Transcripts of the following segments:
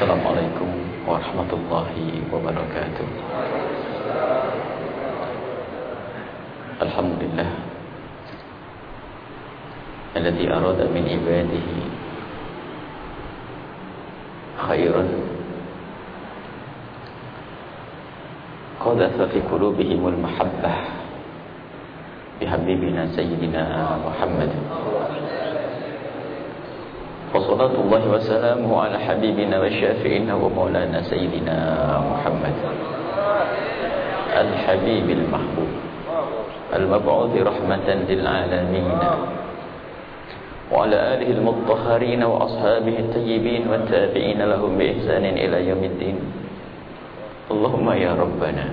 السلام عليكم ورحمة الله وبركاته. الحمد لله الذي أراد من عباده خيرا. قذف في قلوبهم المحبة بحبيبنا سيدنا محمد. وصلاة الله وسلامه على حبيبنا وشافعنا ومولانا سيدنا محمد الحبيب المحبوب المبعوث رحمة للعالمين وعلى آله المطهرين وأصحابه الطيبين والتابعين لهم بإحسان إلى يوم الدين. اللهم يا ربنا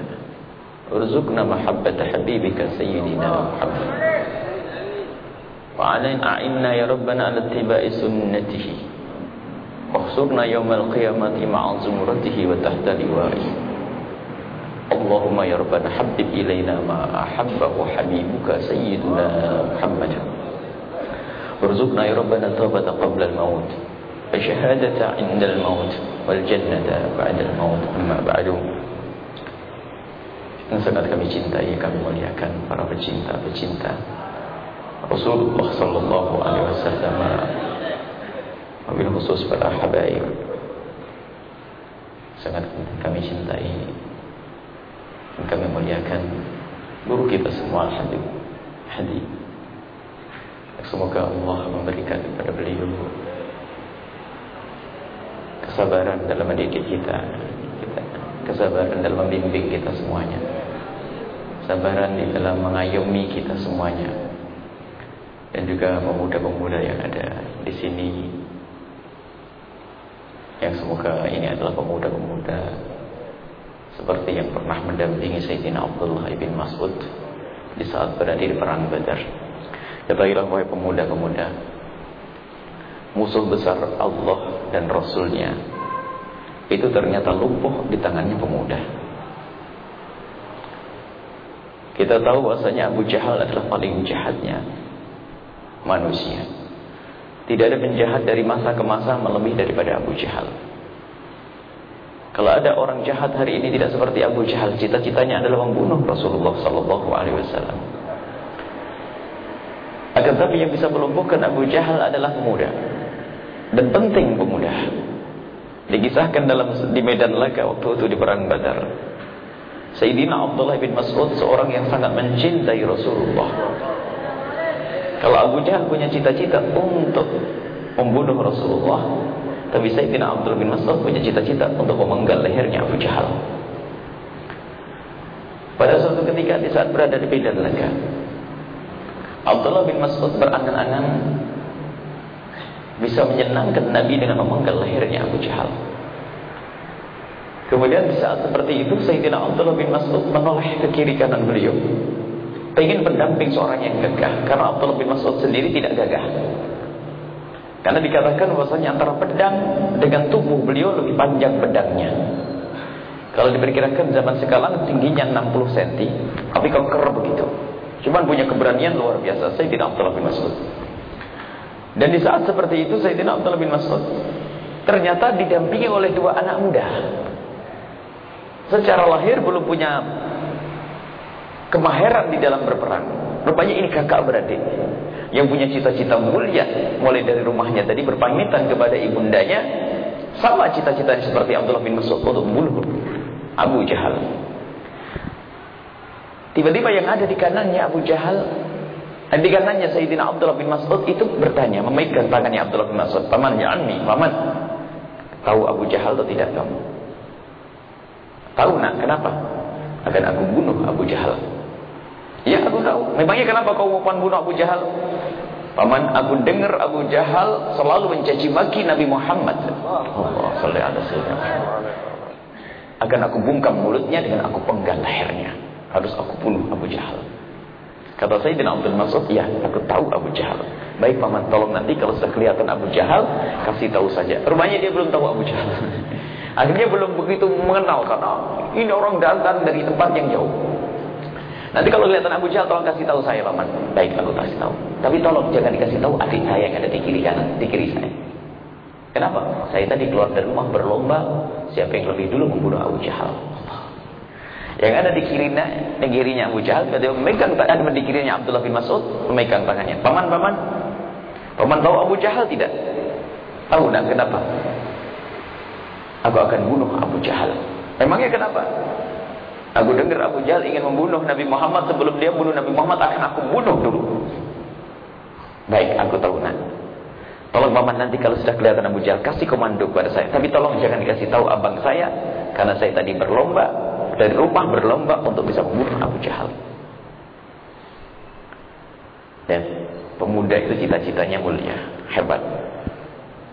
ارزقنا محبة حبيبك سيدنا محمد. وعلينا أعنا يا ربنا على اتباع سنته. واحصرنا يوم القيامة مع زمرته وتحت لوائه. اللهم يا ربنا حبب إلينا ما أحبه حبيبك سيدنا محمد. وارزقنا يا ربنا التوبة قبل الموت. الشهادة عند الموت والجنة بعد الموت. أما بعد. Sangat kami cintai, kami muliakan para pecinta-pecinta. Rasulullah sallallahu alaihi wasallam. Wabil khusus para habaib. Sangat kami cintai. Dan kami muliakan guru kita semua Hadi. Semoga Allah memberikan kepada beliau kesabaran dalam mendidik kita, kita. Kesabaran dalam membimbing kita semuanya. Kesabaran di dalam mengayomi kita semuanya dan juga pemuda-pemuda yang ada di sini yang semoga ini adalah pemuda-pemuda seperti yang pernah mendampingi Sayyidina Abdullah ibn Mas'ud di saat berada di perang Badar. Ketahuilah wahai pemuda-pemuda, musuh besar Allah dan Rasulnya itu ternyata lumpuh di tangannya pemuda. Kita tahu bahwasanya Abu Jahal adalah paling jahatnya manusia. Tidak ada penjahat dari masa ke masa melebihi daripada Abu Jahal. Kalau ada orang jahat hari ini tidak seperti Abu Jahal, cita-citanya adalah membunuh Rasulullah sallallahu alaihi wasallam. Akan tapi yang bisa melumpuhkan Abu Jahal adalah pemuda. Dan penting pemuda. Dikisahkan dalam di medan laga waktu itu di perang Badar. Sayyidina Abdullah bin Mas'ud seorang yang sangat mencintai Rasulullah. Kalau Abu Jahal punya cita-cita untuk membunuh Rasulullah, tapi Sayyidina Abdullah bin Mas'ud punya cita-cita untuk memenggal lehernya Abu Jahal. Pada suatu ketika di saat berada di medan laga, Abdullah bin Mas'ud berangan-angan bisa menyenangkan Nabi dengan memenggal lehernya Abu Jahal. Kemudian di saat seperti itu Sayyidina Abdullah bin Mas'ud menoleh ke kiri kanan beliau. Pengen pendamping seorang yang gagah karena Abdullah bin Mas'ud sendiri tidak gagah. Karena dikatakan bahwasanya antara pedang dengan tubuh beliau lebih panjang pedangnya. Kalau diperkirakan zaman sekarang tingginya 60 cm, tapi keker begitu. Cuman punya keberanian luar biasa Sayyidina Abdullah bin Mas'ud. Dan di saat seperti itu Sayyidina Abdullah bin Mas'ud ternyata didampingi oleh dua anak muda. Secara lahir belum punya kemahiran di dalam berperang. Rupanya ini kakak beradik yang punya cita-cita mulia mulai dari rumahnya tadi berpamitan kepada ibundanya sama cita-citanya seperti Abdullah bin Mas'ud untuk membunuh Abu Jahal. Tiba-tiba yang ada di kanannya Abu Jahal di kanannya Sayyidina Abdullah bin Mas'ud itu bertanya memegang tangannya Abdullah bin Mas'ud paman anmi paman tahu Abu Jahal atau tidak kamu tahu nak kenapa akan aku bunuh Abu Jahal Ya aku tahu. Memangnya kenapa kau mau bunuh Abu Jahal? Paman, aku dengar Abu Jahal selalu mencaci maki Nabi Muhammad. Allah sallallahu alaihi wasallam. Akan aku bungkam mulutnya dengan aku penggal lehernya. Harus aku bunuh Abu Jahal. Kata Sayyidina Abdul Mas'ud, ya aku tahu Abu Jahal. Baik paman, tolong nanti kalau sudah kelihatan Abu Jahal, kasih tahu saja. Rupanya dia belum tahu Abu Jahal. Akhirnya belum begitu mengenal karena ini orang datang dari tempat yang jauh. Nanti kalau kelihatan Abu Jahal tolong kasih tahu saya paman. Baik aku kasih tahu. Tapi tolong jangan dikasih tahu adik saya yang ada di kiri kanan, di kiri saya. Kenapa? Saya tadi keluar dari rumah berlomba siapa yang lebih dulu membunuh Abu Jahal. Yang ada di kirinya, di kirinya Abu Jahal, dia memegang tangan di kirinya Abdullah bin Mas'ud, memegang tangannya. Paman, paman, paman tahu Abu Jahal tidak? Tahu nak kenapa? Aku akan bunuh Abu Jahal. Emangnya kenapa? Aku dengar Abu Jahal ingin membunuh Nabi Muhammad sebelum dia bunuh Nabi Muhammad akan aku bunuh dulu. Baik, aku tahu nak. Tolong paman nanti kalau sudah kelihatan Abu Jahal kasih komando kepada saya. Tapi tolong jangan dikasih tahu abang saya karena saya tadi berlomba dari rumah berlomba untuk bisa membunuh Abu Jahal. Dan pemuda itu cita-citanya mulia, hebat.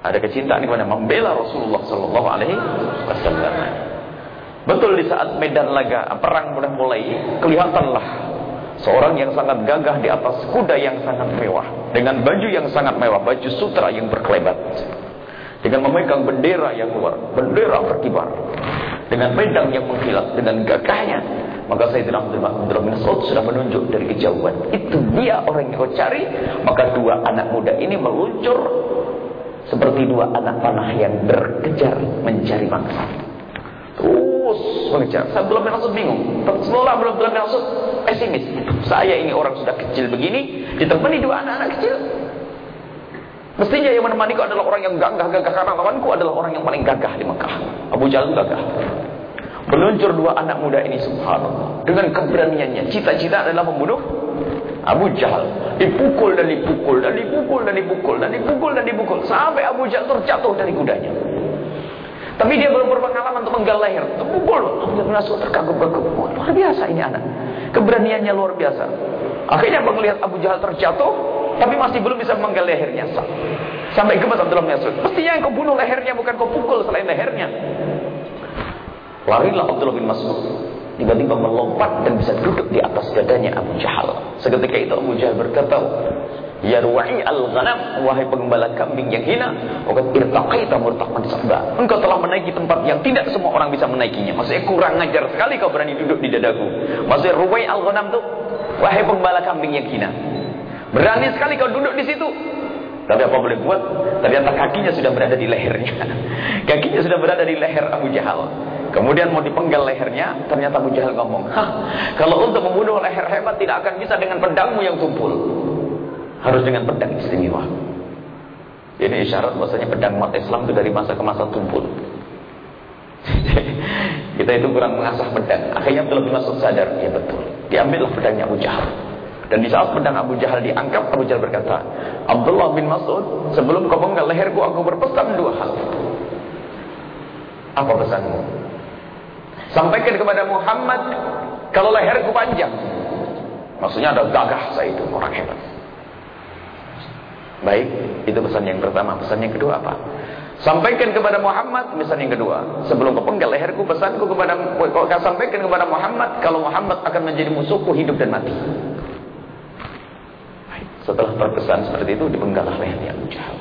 Ada kecintaan kepada membela Rasulullah Sallallahu Alaihi Wasallam. Betul di saat medan laga perang sudah mulai, kelihatanlah seorang yang sangat gagah di atas kuda yang sangat mewah, dengan baju yang sangat mewah, baju sutra yang berkelebat, dengan memegang bendera yang luar, bendera berkibar dengan pedang yang mengkilat dengan gagahnya. Maka saya Sayyidina Abdullah bin Mas'ud sudah menunjuk dari kejauhan. Itu dia orang yang kau cari. Maka dua anak muda ini meluncur seperti dua anak panah yang berkejar mencari mangsa terus mengejar saya belum Mas'ud bingung setelah belum belum Mas'ud pesimis saya ini orang sudah kecil begini ditemani dua anak-anak kecil Mestinya yang menemani kau adalah orang yang gagah-gagah karena lawanku adalah orang yang paling gagah di Mekah. Abu Jahal gagah. Meluncur dua anak muda ini subhanallah dengan keberaniannya. Cita-cita adalah membunuh Abu Jahal. Dipukul dan dipukul dan dipukul dan dipukul dan dipukul dan dipukul sampai Abu Jahal terjatuh dari kudanya. Tapi dia belum berpengalaman untuk menggal leher. Terpukul. Langsung terkagum-kagum. Luar biasa ini anak. Keberaniannya luar biasa. Akhirnya melihat Abu Jahal terjatuh, tapi masih belum bisa memenggal lehernya. Sampai gemes Abdullah Mas'ud. Mestinya yang kau bunuh lehernya bukan kau pukul selain lehernya. Larilah Abdullah bin Mas'ud. Tiba-tiba melompat dan bisa duduk di atas dadanya Abu Jahal. Seketika itu Abu Jahal berkata, Ya ruwa'i al-ghanam, wahai pengembala kambing yang hina, Wakat irtaqaita sabda. Engkau telah menaiki tempat yang tidak semua orang bisa menaikinya. Maksudnya kurang ngajar sekali kau berani duduk di dadaku. Maksudnya ruwa'i al-ghanam itu, wahai pengembala kambing yang hina. Berani sekali kau duduk di situ. Tapi apa boleh buat? Ternyata kakinya sudah berada di lehernya. kakinya sudah berada di leher Abu Jahal. Kemudian mau dipenggal lehernya, ternyata Abu Jahal ngomong, Hah, kalau untuk membunuh leher hebat tidak akan bisa dengan pedangmu yang tumpul. Harus dengan pedang istimewa. Ini isyarat bahasanya pedang umat Islam itu dari masa ke masa tumpul. Kita itu kurang mengasah pedang. Akhirnya Abdullah bin Mas'ud sadar, ya betul. Diambillah pedangnya Abu Jahal. Dan di saat pedang Abu Jahal diangkat, Abu Jahal berkata, Abdullah bin Mas'ud, sebelum kau penggal leherku, aku berpesan dua hal. Apa pesanmu? Sampaikan kepada Muhammad, kalau leherku panjang. Maksudnya ada gagah saya itu, orang hebat. Baik, itu pesan yang pertama. Pesan yang kedua apa? Sampaikan kepada Muhammad, pesan yang kedua. Sebelum kau penggal leherku, pesanku kepada, kau sampaikan kepada Muhammad, kalau Muhammad akan menjadi musuhku hidup dan mati. Setelah terkesan seperti itu dipenggalah lehernya Abu Jahal.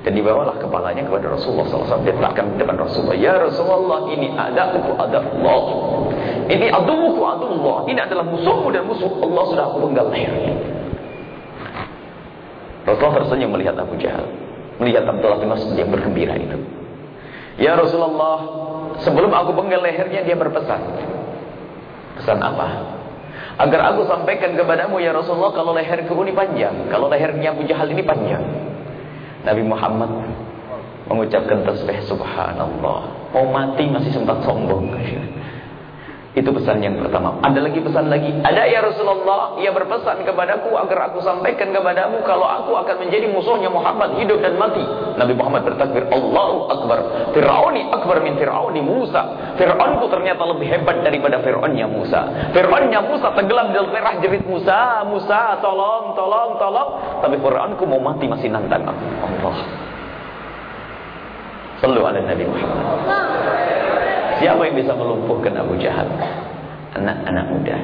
Dan dibawalah kepalanya kepada Rasulullah SAW. Dia letakkan di depan Rasulullah. Ya Rasulullah ini adaku ada Allah. Ini aduku Allah. Ini adalah musuhmu dan musuh Allah sudah aku penggal lehernya. Rasulullah tersenyum melihat Abu Jahal. Melihat Abdullah bin Mas'ud yang bergembira itu. Ya Rasulullah, sebelum aku penggal lehernya dia berpesan. Pesan apa? Agar aku sampaikan kepadamu ya Rasulullah kalau leherku ini panjang. Kalau lehernya Abu Jahal ini panjang. Nabi Muhammad mengucapkan tasbih subhanallah. Mau mati masih sempat sombong. Itu pesan yang pertama. Ada lagi pesan lagi. Ada ya Rasulullah. Ia berpesan kepadaku agar aku sampaikan kepadamu. Kalau aku akan menjadi musuhnya Muhammad hidup dan mati. Nabi Muhammad bertakbir. Allahu Akbar. Fir'auni akbar min Fir'auni Musa. Fir'aunku ternyata lebih hebat daripada Fir'aunnya Musa. Fir'aunnya Musa tenggelam dalam merah jerit Musa. Musa tolong, tolong, tolong. Tapi Fir'aunku mau mati masih nantang Allah. Sallu ala Nabi Muhammad. Siapa yang bisa melumpuhkan Abu Jahal? Anak-anak muda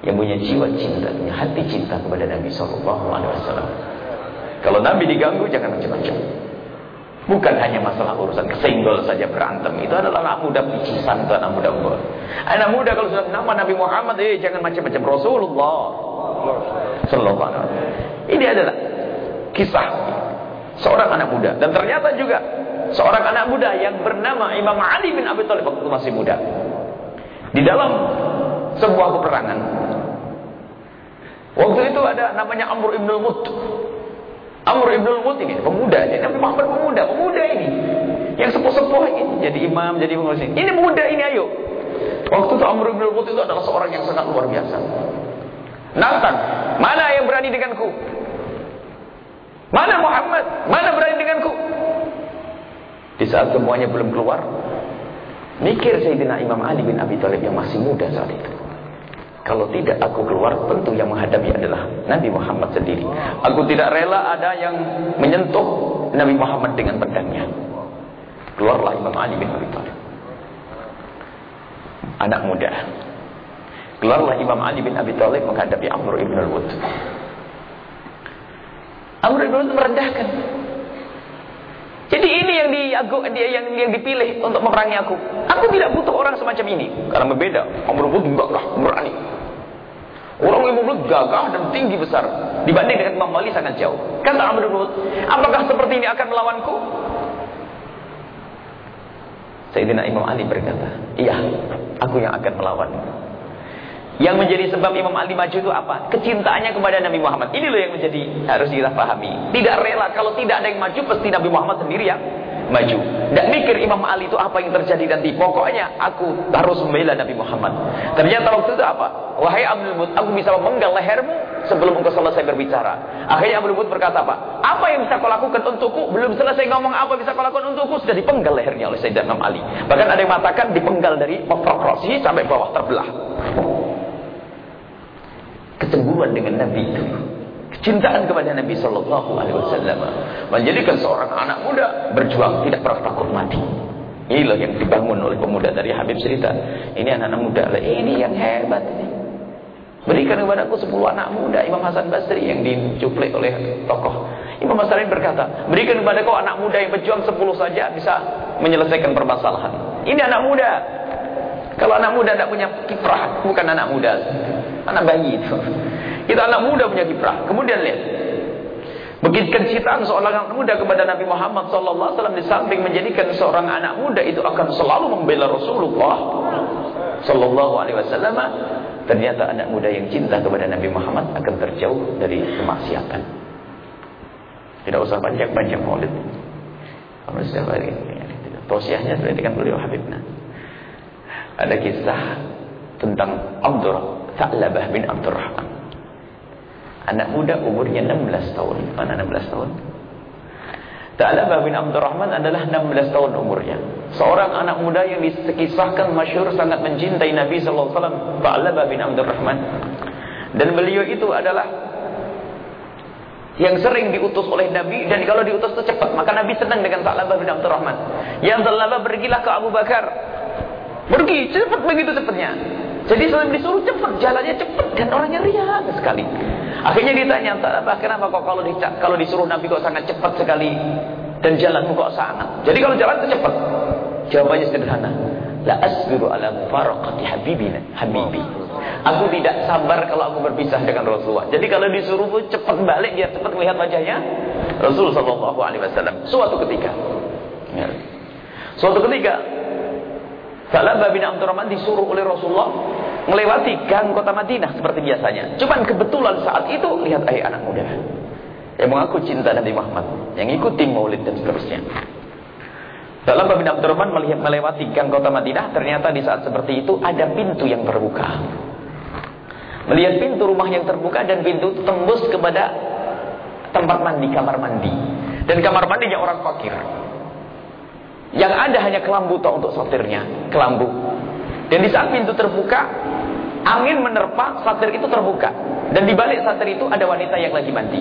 yang punya jiwa cinta, punya hati cinta kepada Nabi Shallallahu Alaihi Wasallam. Kalau Nabi diganggu jangan macam-macam. Bukan hanya masalah urusan kesenggol saja berantem. Itu adalah anak muda picisan, itu anak muda umur. Anak muda kalau sudah nama Nabi Muhammad, eh jangan macam-macam. Rasulullah Sallallahu Alaihi Wasallam. Ini adalah kisah Seorang anak muda. Dan ternyata juga seorang anak muda yang bernama Imam Ali bin Abi Thalib waktu masih muda. Di dalam sebuah peperangan. Waktu itu ada namanya Amr ibn al-Mut. Amr ibn al-Mut ini pemuda. Ini Muhammad pemuda. Pemuda ini. Yang sepuh-sepuh ini. Jadi imam, jadi pengurus ini. Ini muda ini ayo. Waktu itu Amr ibn al-Mut itu adalah seorang yang sangat luar biasa. Nantang. Mana yang berani denganku? Mana Muhammad? Mana berani denganku? Di saat semuanya belum keluar, mikir Sayyidina Imam Ali bin Abi Thalib yang masih muda saat itu. Kalau tidak aku keluar, tentu yang menghadapi adalah Nabi Muhammad sendiri. Aku tidak rela ada yang menyentuh Nabi Muhammad dengan pedangnya. Keluarlah Imam Ali bin Abi Thalib. Anak muda. Keluarlah Imam Ali bin Abi Thalib menghadapi Amr ibn al-Wud. Amr ibn al-Wud merendahkan. Jadi ini yang di aku dia yang yang dipilih untuk memerangi aku. Aku tidak butuh orang semacam ini karena berbeda. Amr pun enggaklah berani. Orang yang mulut gagah dan tinggi besar dibanding dengan Imam Ali sangat jauh. Kata Amr bin apakah seperti ini akan melawanku? Sayyidina Imam Ali berkata, "Iya, aku yang akan melawan." Yang menjadi sebab Imam Ali maju itu apa? Kecintaannya kepada Nabi Muhammad. Ini loh yang menjadi harus kita pahami. Tidak rela kalau tidak ada yang maju pasti Nabi Muhammad sendiri yang maju. Tidak mikir Imam Ali itu apa yang terjadi nanti. Pokoknya aku harus membela Nabi Muhammad. Ternyata waktu itu apa? Wahai Abdul Mut, aku bisa memenggal lehermu sebelum engkau selesai berbicara. Akhirnya Abdul Mut berkata apa? Apa yang bisa kau lakukan untukku? Belum selesai ngomong apa bisa kau lakukan untukku? Sudah dipenggal lehernya oleh Sayyidina Imam Ali. Bahkan ada yang mengatakan dipenggal dari proporsi sampai bawah terbelah kecemburuan dengan Nabi itu. Kecintaan kepada Nabi Shallallahu Alaihi Wasallam. Menjadikan seorang anak muda berjuang tidak pernah takut mati. Inilah yang dibangun oleh pemuda dari Habib cerita. Ini anak-anak muda ini yang hebat ini. Berikan kepadaku 10 anak muda Imam Hasan Basri yang dicuplik oleh tokoh. Imam Basri berkata berikan kepada kau anak muda yang berjuang 10 saja bisa menyelesaikan permasalahan. Ini anak muda kalau anak muda tidak punya kiprah bukan anak muda Anak bayi itu. Kita anak muda punya kiprah. Kemudian lihat. Begitu kecintaan seorang anak muda kepada Nabi Muhammad SAW di samping menjadikan seorang anak muda itu akan selalu membela Rasulullah Sallallahu Alaihi Wasallam. Ternyata anak muda yang cinta kepada Nabi Muhammad akan terjauh dari kemaksiatan. Tidak usah banyak-banyak maulid. Kalau sudah balik, tausiahnya sudah dikatakan beliau Habibna. Ada kisah tentang Abdurrahman Sa'labah bin Abdurrahman. Anak muda umurnya 16 tahun. Mana 16 tahun? Sa'labah bin Abdurrahman adalah 16 tahun umurnya. Seorang anak muda yang dikisahkan masyhur sangat mencintai Nabi sallallahu alaihi wasallam, Sa'labah bin Abdurrahman. Dan beliau itu adalah yang sering diutus oleh Nabi dan kalau diutus itu cepat maka Nabi senang dengan Sa'labah bin Abdurrahman yang Sa'labah pergilah ke Abu Bakar pergi cepat begitu cepatnya jadi selalu disuruh cepat, jalannya cepat dan orangnya riang sekali. Akhirnya ditanya, apa kenapa kok kalau di, kalau disuruh Nabi kok sangat cepat sekali dan jalanmu kok sangat. Jadi kalau jalan itu cepat. Jawabannya sederhana. La asbiru ala mufaraqati habibina, habibi. Aku tidak sabar kalau aku berpisah dengan Rasulullah. Jadi kalau disuruh cepat balik biar cepat melihat wajahnya Rasulullah sallallahu alaihi wasallam. Suatu ketika. Ya. Suatu ketika Salabah bin Abdurrahman disuruh oleh Rasulullah melewati gang kota Madinah seperti biasanya. Cuman kebetulan saat itu lihat ayah anak muda yang mengaku cinta Nabi Muhammad, yang ikuti maulid dan seterusnya. Salabah bin Abdurrahman melihat melewati gang kota Madinah, ternyata di saat seperti itu ada pintu yang terbuka. Melihat pintu rumah yang terbuka dan pintu tembus kepada tempat mandi, kamar mandi. Dan kamar mandinya orang fakir. Yang ada hanya kelambu toh untuk satirnya, kelambu. Dan di saat pintu terbuka, angin menerpa, satir itu terbuka. Dan di balik satir itu ada wanita yang lagi mandi.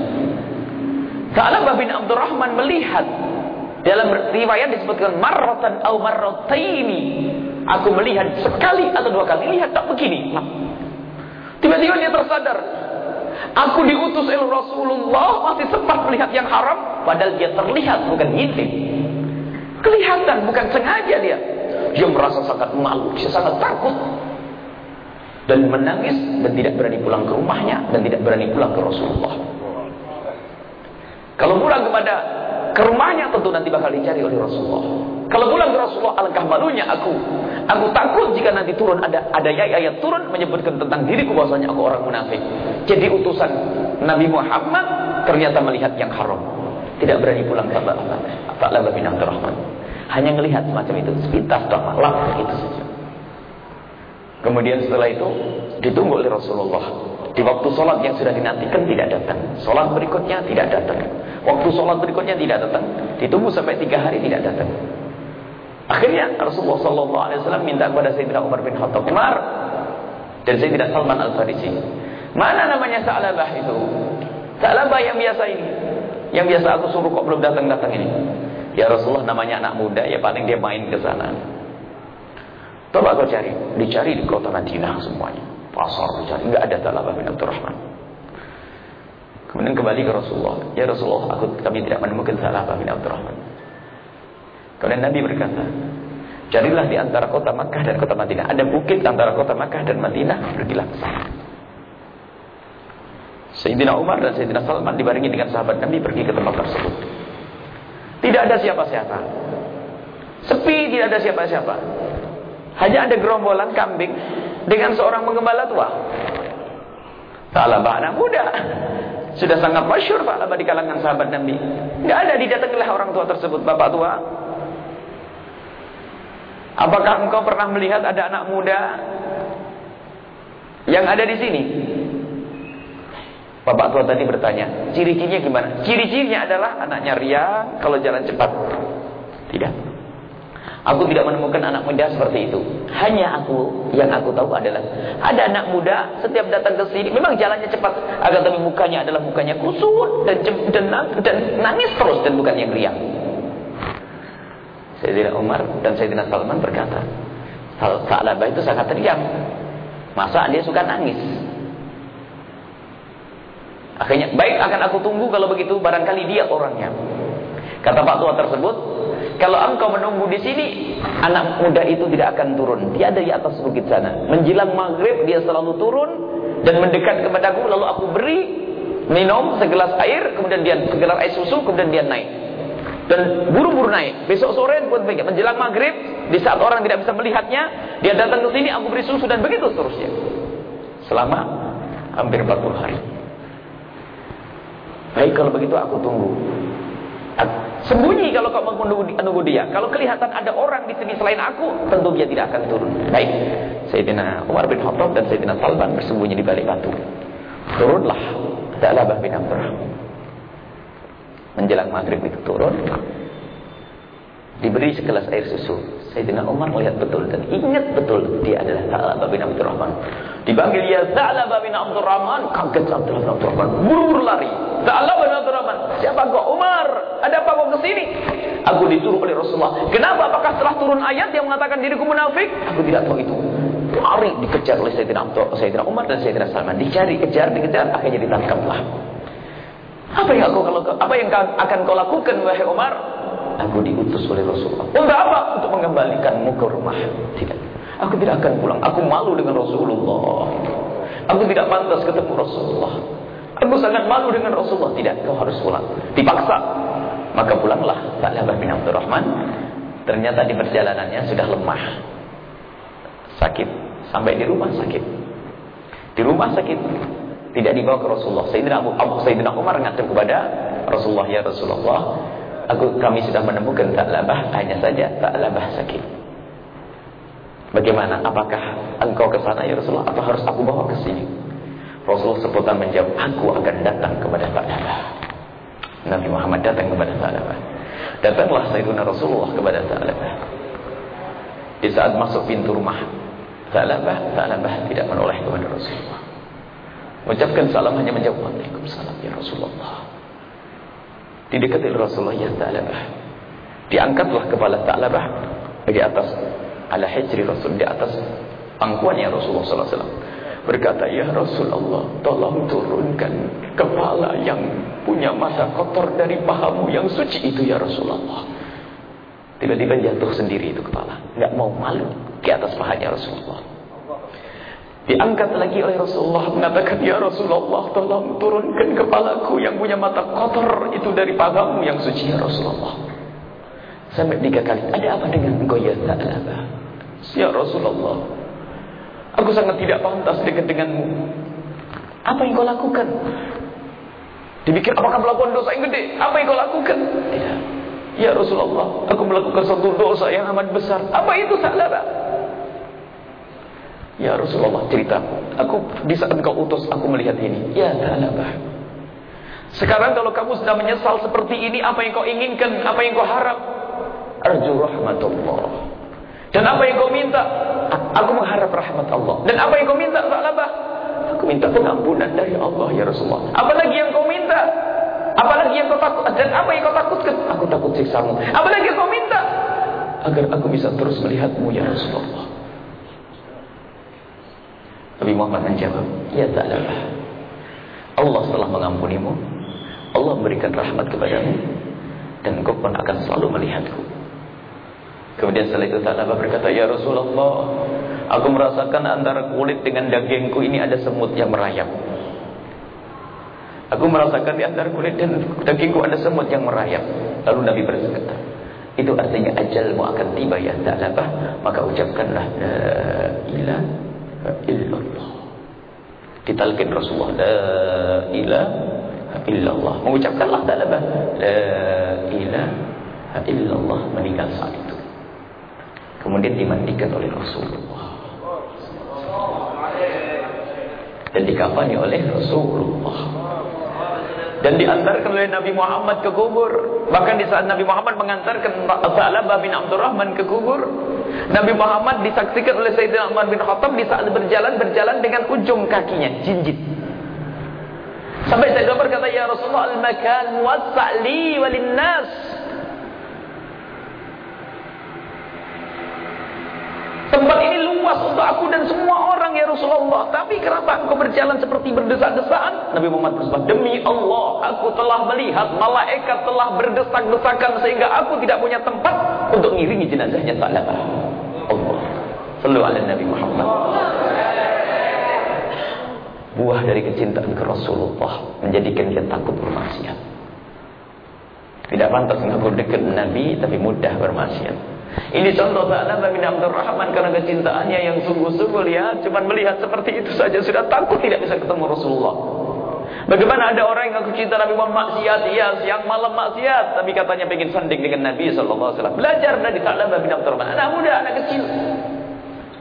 Ka'alabah bin Abdurrahman melihat dalam riwayat disebutkan marratan au marrataini. Aku melihat sekali atau dua kali lihat tak begini. Tiba-tiba dia tersadar. Aku diutus oleh Rasulullah masih sempat melihat yang haram padahal dia terlihat bukan ngintip. Kelihatan bukan sengaja dia. Dia merasa sangat malu, dia sangat takut. Dan menangis dan tidak berani pulang ke rumahnya dan tidak berani pulang ke Rasulullah. Kalau pulang kepada ke rumahnya tentu nanti bakal dicari oleh Rasulullah. Kalau pulang ke Rasulullah, alangkah malunya aku. Aku takut jika nanti turun ada ada ayat turun menyebutkan tentang diriku bahwasanya aku orang munafik. Jadi utusan Nabi Muhammad ternyata melihat yang haram. Tidak berani pulang ke Ta'labah bin Abdurrahman. Hanya melihat semacam itu, sepintas doang, lah itu saja. Kemudian setelah itu ditunggu oleh Rasulullah. Di waktu sholat yang sudah dinantikan tidak datang. Sholat berikutnya tidak datang. Waktu sholat berikutnya tidak datang. Ditunggu sampai tiga hari tidak datang. Akhirnya Rasulullah Sallallahu Alaihi Wasallam minta kepada Sayyidina Umar bin Khattab Umar dan Sayyidina Salman Al Farisi. Mana namanya Sa'labah itu? Sa'labah yang biasa ini. Yang biasa aku suruh kok belum datang-datang ini. Ya Rasulullah namanya anak muda, ya paling dia main ke sana. Coba kau cari, dicari di kota Madinah semuanya. Pasar dicari, enggak ada Sa'labah bin Abdurrahman. Kemudian kembali ke Rasulullah. Ya Rasulullah, aku kami tidak menemukan Sa'labah bin Abdurrahman. Kemudian Nabi berkata, carilah di antara kota Makkah dan kota Madinah. Ada bukit antara kota Makkah dan Madinah, pergilah ke sana. Sayyidina Umar dan Sayyidina Salman dibarengi dengan sahabat Nabi pergi ke tempat tersebut. Tidak ada siapa-siapa. Sepi, tidak ada siapa-siapa. Hanya ada gerombolan kambing dengan seorang penggembala tua. Talabah anak muda. Sudah sangat masyur Pak di kalangan sahabat Nabi. Tidak ada didatangilah orang tua tersebut, bapak tua. Apakah engkau pernah melihat ada anak muda yang ada di sini? Bapak tua tadi bertanya, ciri-cirinya gimana? Ciri-cirinya adalah anaknya ria kalau jalan cepat. Tidak. Aku tidak menemukan anak muda seperti itu. Hanya aku yang aku tahu adalah ada anak muda setiap datang ke sini memang jalannya cepat, agar tapi mukanya adalah mukanya kusut dan dan, dan nangis terus dan bukan yang riang. Sayyidina Umar dan Sayyidina Salman berkata, Sa'labah itu sangat teriak. Masa dia suka nangis? Akhirnya, baik akan aku tunggu kalau begitu, barangkali dia orangnya. Kata Pak Tua tersebut, kalau engkau menunggu di sini, anak muda itu tidak akan turun. Dia ada di atas bukit sana. Menjelang maghrib, dia selalu turun dan mendekat kepadaku, lalu aku beri minum segelas air, kemudian dia segelas air susu, kemudian dia naik dan buru-buru naik. Besok sore pun. Menjelang maghrib, di saat orang tidak bisa melihatnya, dia datang ke sini, aku beri susu dan begitu seterusnya. Selama hampir 40 hari. Baik kalau begitu aku tunggu. Sembunyi kalau kau menunggu dia. Kalau kelihatan ada orang di sini selain aku, tentu dia tidak akan turun. Baik. Sayyidina Umar bin Khattab dan Sayyidina Salman bersembunyi di balik batu. Turunlah Da'labah bin Abdurrahman menjelang maghrib itu turun diberi segelas air susu. Sayyidina Umar melihat betul dan ingat betul dia adalah Sa'labah bin Abdurrahman dipanggil ya Sa'labah bin Abdurrahman kaget Abdullah bin Abdurrahman buru-buru lari. Sa'labah bin Abdurrahman siapa kau? Umar ada apa kau ke sini aku disuruh oleh Rasulullah kenapa? Apakah setelah turun ayat yang mengatakan diriku munafik? Aku tidak tahu itu. Lari dikejar oleh Sayyidina, Sayyidina Umar dan Sayyidina Salman. Dicari kejar dikejar akhirnya ditangkaplah. Apa yang aku kalau apa yang akan kau lakukan wahai Umar? Aku diutus oleh Rasulullah. Untuk apa? Untuk mengembalikanmu ke rumah. Tidak. Aku tidak akan pulang. Aku malu dengan Rasulullah. Aku tidak pantas ketemu Rasulullah. Aku sangat malu dengan Rasulullah. Tidak, kau harus pulang. Dipaksa. Maka pulanglah Sa'labah bin Abdurrahman. Ternyata di perjalanannya sudah lemah. Sakit. Sampai di rumah sakit. Di rumah sakit. Tidak dibawa ke Rasulullah. Sayyidina Abu, Abu Sayyidina Umar mengatakan kepada Rasulullah, "Ya Rasulullah, aku kami sudah menemukan Ta'labah, hanya saja Ta'labah sakit." Bagaimana? Apakah engkau ke sana ya Rasulullah atau harus aku bawa ke sini? Rasulullah sebutan menjawab, "Aku akan datang kepada Ta'labah." Nabi Muhammad datang kepada Ta'labah. Datanglah Sayyidina Rasulullah kepada Ta'labah. Di saat masuk pintu rumah Ta'labah, Ta'labah tidak menoleh kepada Rasulullah. Mengucapkan salam hanya menjawab Waalaikumsalam ya Rasulullah. Didekati Rasulullah ya Ta'labah. Diangkatlah kepala Ta'labah di atas ala hijri Rasul di atas pangkuannya Rasulullah SAW. Berkata, Ya Rasulullah, tolong turunkan kepala yang punya mata kotor dari pahamu yang suci itu ya Rasulullah. Tiba-tiba jatuh sendiri itu kepala. Nggak mau malu ke atas pahanya Rasulullah. Diangkat lagi oleh Rasulullah mengatakan, Ya Rasulullah tolong turunkan kepalaku yang punya mata kotor itu dari pagamu yang suci ya Rasulullah. Sampai tiga kali, ada apa dengan engkau ya? Ya Rasulullah, aku sangat tidak pantas dekat denganmu. Apa yang kau lakukan? Dipikir apakah melakukan dosa yang gede? Apa yang kau lakukan? Tidak. Ya Rasulullah, aku melakukan satu dosa yang amat besar. Apa itu Sa'labah? Ya Rasulullah cerita. Aku di saat engkau utus aku melihat ini. Ya Ta'alabah Sekarang kalau kamu sudah menyesal seperti ini Apa yang kau inginkan? Apa yang kau harap? Arju rahmatullah. Dan apa yang kau minta? Aku mengharap rahmat Allah. Dan apa yang kau minta Ta'alabah Aku minta pengampunan dari Allah ya Rasulullah. Apalagi yang kau minta? Apalagi yang kau takut? Dan apa yang kau takutkan? Aku takut siksamu. Apalagi yang kau minta? Agar aku bisa terus melihatmu ya Rasulullah Nabi Muhammad menjawab, Ya ta'ala Allah telah mengampunimu. Allah memberikan rahmat kepadamu. Dan engkau pun akan selalu melihatku. Kemudian setelah itu ta'ala berkata, Ya Rasulullah, aku merasakan antara kulit dengan dagingku ini ada semut yang merayap. Aku merasakan di antara kulit dan dagingku ada semut yang merayap. Lalu Nabi berkata, itu artinya ajalmu akan tiba ya ta'ala Maka ucapkanlah, La ilaha illallah. Ditalkin Rasulullah la ilaha illallah. Mengucapkanlah talabah la ilaha illallah meninggal saat itu. Kemudian dimandikan oleh Rasulullah. Dan dikafani oleh Rasulullah dan diantarkan oleh Nabi Muhammad ke kubur. Bahkan di saat Nabi Muhammad mengantarkan Sa'labah bin Abdurrahman ke kubur, Nabi Muhammad disaksikan oleh Sayyidina Umar bin Khattab di saat berjalan berjalan dengan ujung kakinya jinjit. Sampai Sayyidina Umar kata, "Ya Rasulullah, al-makan wasa'li walinnas." Tempat ini luas untuk aku dan semua orang ya Rasulullah. Tapi kenapa engkau berjalan seperti berdesak-desaan? Nabi Muhammad bersabda, demi Allah, aku telah melihat malaikat telah berdesak-desakan sehingga aku tidak punya tempat untuk ngiringi jenazahnya Sa'labah. Sallu ala Nabi Muhammad. Buah dari kecintaan ke Rasulullah menjadikan dia takut bermaksiat. Tidak pantas mengaku dekat Nabi tapi mudah bermaksiat. Ini contoh Sa'labah bin Abdul Rahman karena kecintaannya yang sungguh-sungguh lihat, cuma melihat seperti itu saja sudah takut tidak bisa ketemu Rasulullah. Bagaimana ada orang yang aku cinta Nabi Muhammad maksiat, iya siang malam maksiat, tapi katanya pengen sanding dengan Nabi sallallahu alaihi wasallam. Belajar dari Sa'labah bin Abdul Rahman. Anak muda, anak kecil.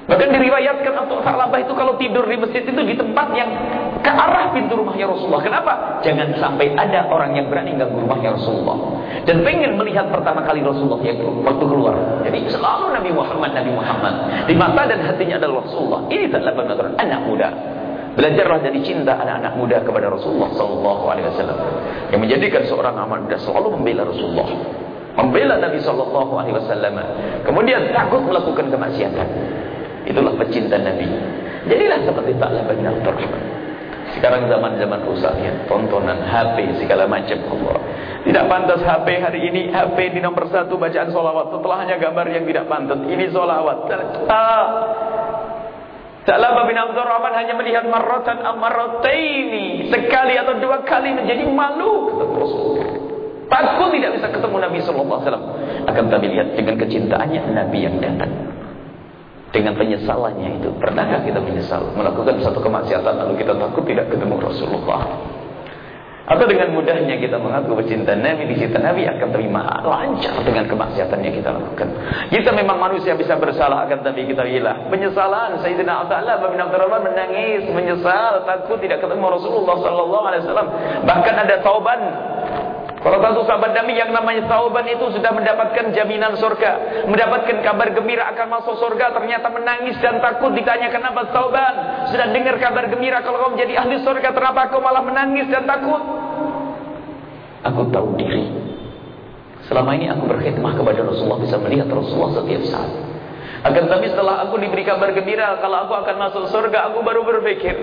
Bahkan diriwayatkan untuk Sa'labah itu kalau tidur di masjid itu di tempat yang ke arah pintu rumahnya Rasulullah. Kenapa? Jangan sampai ada orang yang berani ganggu rumahnya Rasulullah. Dan pengen melihat pertama kali Rasulullah yang waktu keluar. Jadi selalu Nabi Muhammad, Nabi Muhammad. Di mata dan hatinya adalah Rasulullah. Ini adalah benar anak muda. Belajarlah dari cinta anak-anak muda kepada Rasulullah Sallallahu Alaihi Wasallam yang menjadikan seorang anak muda selalu membela Rasulullah, membela Nabi Sallallahu Alaihi Wasallam. Kemudian takut melakukan kemaksiatan. Itulah pecinta Nabi. Jadilah seperti taklah bin Abdurrahman. Sekarang zaman-zaman rusak ya, tontonan HP segala macam Allah. Tidak pantas HP hari ini HP di nomor satu bacaan solawat setelahnya gambar yang tidak pantas. Ini solawat. Ah. Salama bin Abdurrahman hanya melihat marratan amarataini sekali atau dua kali menjadi malu Takut tidak bisa ketemu Nabi wasallam. Akan tapi lihat dengan kecintaannya Nabi yang datang dengan penyesalannya itu. Pernahkah kita menyesal melakukan satu kemaksiatan lalu kita takut tidak ketemu Rasulullah? Atau dengan mudahnya kita mengaku bercinta Nabi, dicinta Nabi akan terima lancar dengan kemaksiatan yang kita lakukan. Kita memang manusia bisa bersalah akan tapi kita hilang. Penyesalan Sayyidina Abdullah bin Abdurrahman menangis, menyesal, takut tidak ketemu Rasulullah sallallahu alaihi wasallam. Bahkan ada tauban Salah satu sahabat Nabi yang namanya Tauban itu sudah mendapatkan jaminan surga. Mendapatkan kabar gembira akan masuk surga. Ternyata menangis dan takut ditanya kenapa Tauban. Sudah dengar kabar gembira kalau kau menjadi ahli surga. Kenapa kau malah menangis dan takut? Aku tahu diri. Selama ini aku berkhidmah kepada Rasulullah. Bisa melihat Rasulullah setiap saat. Akan tapi setelah aku diberi kabar gembira. Kalau aku akan masuk surga. Aku baru berpikir.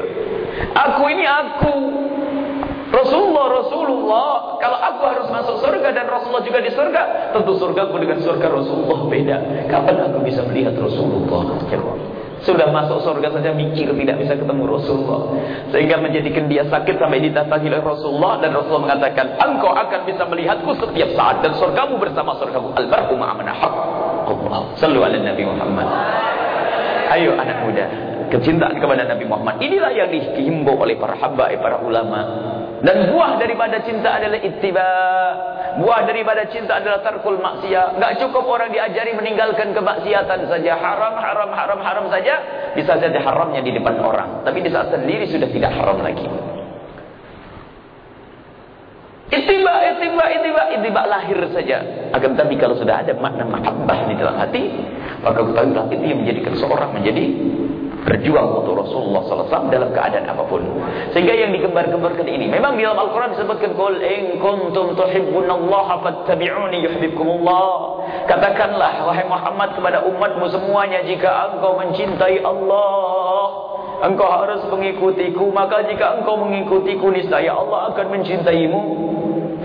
Aku ini aku. Rasulullah, Rasulullah. Kalau aku harus masuk surga dan Rasulullah juga di surga, tentu surga aku dengan surga Rasulullah beda. Kapan aku bisa melihat Rasulullah? Sudah masuk surga saja mikir tidak bisa ketemu Rasulullah. Sehingga menjadikan dia sakit sampai didatangi oleh Rasulullah. Dan Rasulullah mengatakan, engkau akan bisa melihatku setiap saat. Dan surgamu bersama surgamu. Albarku ma'amanahak. Allah. Sallu ala Nabi Muhammad. Ayo anak muda. Kecintaan kepada Nabi Muhammad. Inilah yang dihimbau oleh para habaib, para ulama. Dan buah daripada cinta adalah ittiba. Buah daripada cinta adalah tarkul maksiat. Enggak cukup orang diajari meninggalkan kemaksiatan saja. Haram, haram, haram, haram saja. Bisa saja haramnya di depan orang. Tapi di saat sendiri sudah tidak haram lagi. Ittiba, ittiba, ittiba, ittiba lahir saja. Akan tetapi kalau sudah ada makna mahabbah di dalam hati, maka ketahuilah itu yang menjadikan seorang menjadi berjuang untuk Rasulullah SAW dalam keadaan apapun. Sehingga yang dikembar-kembarkan ini. Memang dalam Al-Quran disebutkan, Qul in kuntum tuhibbunallaha fattabi'uni yuhibbukumullah. Katakanlah, wahai Muhammad kepada umatmu semuanya, jika engkau mencintai Allah, engkau harus mengikutiku. Maka jika engkau mengikutiku, niscaya Allah akan mencintaimu.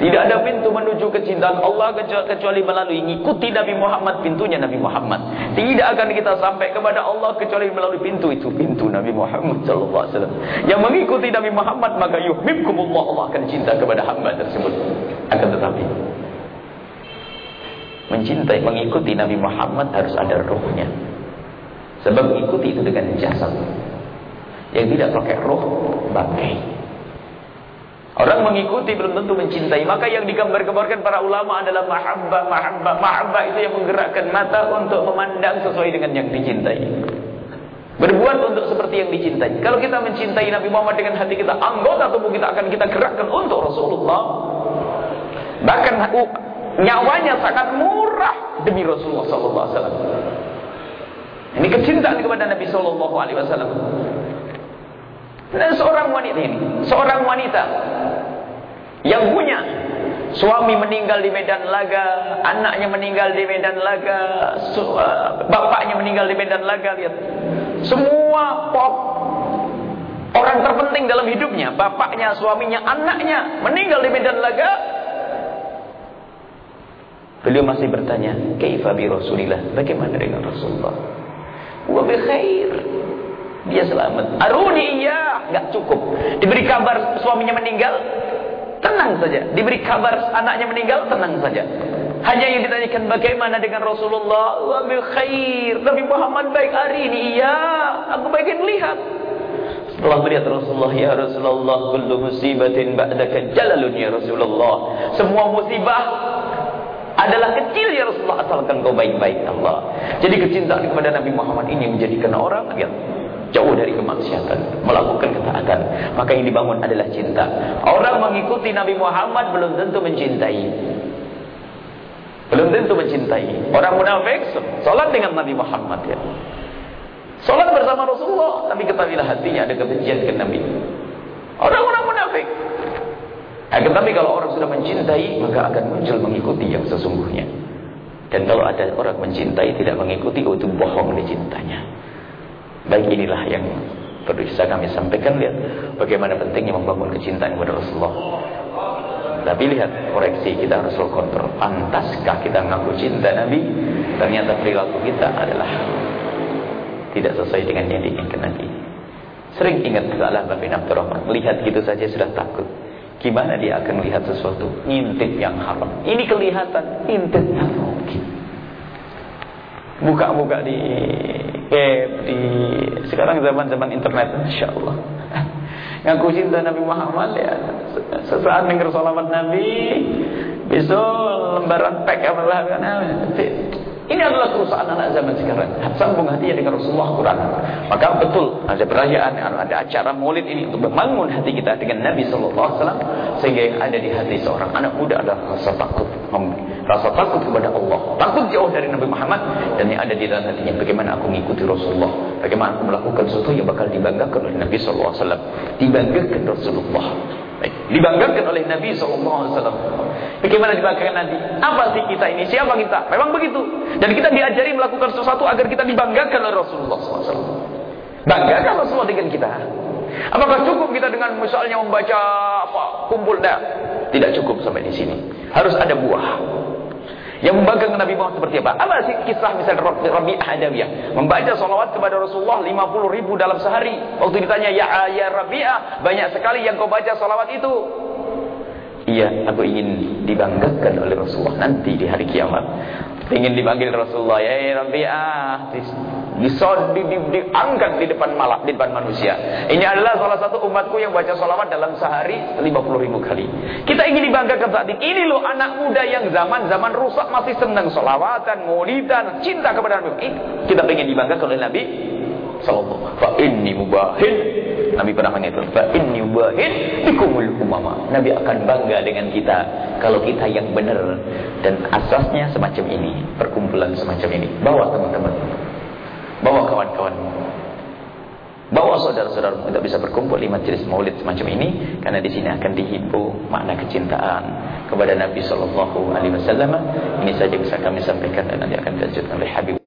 Tidak ada pintu menuju kecintaan Allah kecuali melalui mengikuti Nabi Muhammad pintunya Nabi Muhammad. Tidak akan kita sampai kepada Allah kecuali melalui pintu itu pintu Nabi Muhammad sallallahu alaihi wasallam. Yang mengikuti Nabi Muhammad maka yuhibbukumullah Allah akan cinta kepada hamba tersebut. Akan tetapi mencintai mengikuti Nabi Muhammad harus ada rohnya. Sebab mengikuti itu dengan jasad. Yang tidak pakai roh bangkai. Orang mengikuti belum tentu mencintai. Maka yang digambar-gambarkan para ulama adalah mahabbah, mahabbah, mahabbah itu yang menggerakkan mata untuk memandang sesuai dengan yang dicintai. Berbuat untuk seperti yang dicintai. Kalau kita mencintai Nabi Muhammad dengan hati kita, anggota tubuh kita akan kita gerakkan untuk Rasulullah. Bahkan nyawanya sangat murah demi Rasulullah SAW. Ini kecintaan kepada Nabi Sallallahu Alaihi Wasallam. Dan seorang wanita ini, seorang wanita yang punya suami meninggal di medan laga, anaknya meninggal di medan laga, uh, bapaknya meninggal di medan laga, lihat. Semua pop orang terpenting dalam hidupnya, bapaknya, suaminya, anaknya meninggal di medan laga. Beliau masih bertanya, "Kaifa bi Rasulillah?" Bagaimana dengan Rasulullah? Wa bi khair dia selamat. Aruni iya, nggak cukup. Diberi kabar suaminya meninggal, tenang saja. Diberi kabar anaknya meninggal, tenang saja. Hanya yang ditanyakan bagaimana dengan Rasulullah, bil khair. Nabi Muhammad baik hari ini, iya, aku bagian lihat. Setelah melihat Rasulullah, ya Rasulullah, kullu musibatin ba'daka jalalun ya Rasulullah. Semua musibah adalah kecil ya Rasulullah asalkan kau baik-baik Allah. Jadi kecintaan kepada Nabi Muhammad ini menjadikan orang yang jauh dari kemaksiatan, melakukan ketaatan. Maka yang dibangun adalah cinta. Orang mengikuti Nabi Muhammad belum tentu mencintai. Belum tentu mencintai. Orang munafik salat dengan Nabi Muhammad ya. Salat bersama Rasulullah, tapi ketahuilah hatinya ada kebencian ke Nabi. Orang-orang munafik. Akan tapi kalau orang sudah mencintai, maka akan muncul mengikuti yang sesungguhnya. Dan kalau ada orang mencintai tidak mengikuti, oh itu bohong dicintanya. Baik inilah yang perlu bisa kami sampaikan lihat bagaimana pentingnya membangun kecintaan kepada Rasulullah. Tapi lihat koreksi kita harus kontrol. Pantaskah kita mengaku cinta Nabi? Ternyata perilaku kita adalah tidak sesuai dengan yang diinginkan Nabi. Sering ingat kesalahan Bapak bin Abdurrahman. Lihat gitu saja sudah takut. Gimana dia akan melihat sesuatu ngintip yang haram? Ini kelihatan ngintip yang mungkin. Buka-buka di web di sekarang zaman-zaman internet Insya Allah ngaku cinta Nabi Muhammad ya sesaat dengar salawat Nabi besok lembaran pek apa lah ini adalah kerusakan anak zaman sekarang. Sambung hatinya dengan Rasulullah Quran. Maka betul ada perayaan, ada acara maulid ini untuk membangun hati kita dengan Nabi Sallallahu Alaihi Wasallam sehingga yang ada di hati seorang anak muda adalah rasa takut, rasa takut kepada Allah, takut jauh dari Nabi Muhammad dan yang ada di dalam hatinya bagaimana aku mengikuti Rasulullah, bagaimana aku melakukan sesuatu yang bakal dibanggakan oleh Nabi Wasallam, dibanggakan Rasulullah. Dibanggakan oleh Nabi SAW. Bagaimana dibanggakan nanti? Apa sih kita ini? Siapa kita? Memang begitu. Dan kita diajari melakukan sesuatu agar kita dibanggakan oleh Rasulullah SAW. Banggakan Rasulullah dengan kita. Apakah cukup kita dengan misalnya membaca apa kumpul dah? Tidak cukup sampai di sini. Harus ada buah. Yang membanggakan Nabi Muhammad seperti apa? Apa sih kisah misalnya Rabi'ah Adawiyah? Membaca salawat kepada Rasulullah 50 ribu dalam sehari. Waktu ditanya, ya, ya Rabi'ah, banyak sekali yang kau baca salawat itu. Iya, aku ingin dibanggakan oleh Rasulullah nanti di hari kiamat. Ingin dipanggil Rasulullah, ya Rabi'ah, bisa di, di, diangkat di depan malak, di depan manusia. Ini adalah salah satu umatku yang baca salawat dalam sehari 50 ribu kali. Kita ingin dibanggakan saat ini. Ini loh anak muda yang zaman-zaman rusak masih senang salawatan, maulidan, cinta kepada Nabi. Kita ingin dibanggakan oleh Nabi Sallallahu Fa inni mubahin Nabi pernah mengitu Fa inni mubahin Bikumul umama Nabi akan bangga dengan kita Kalau kita yang benar Dan asasnya semacam ini Perkumpulan semacam ini Bawa teman-teman Bawa kawan-kawan Bawa saudara-saudara kita bisa berkumpul di majlis maulid semacam ini karena di sini akan dihimpun makna kecintaan kepada Nabi sallallahu alaihi wasallam. Ini saja bisa kami sampaikan dan nanti akan dilanjutkan oleh Habib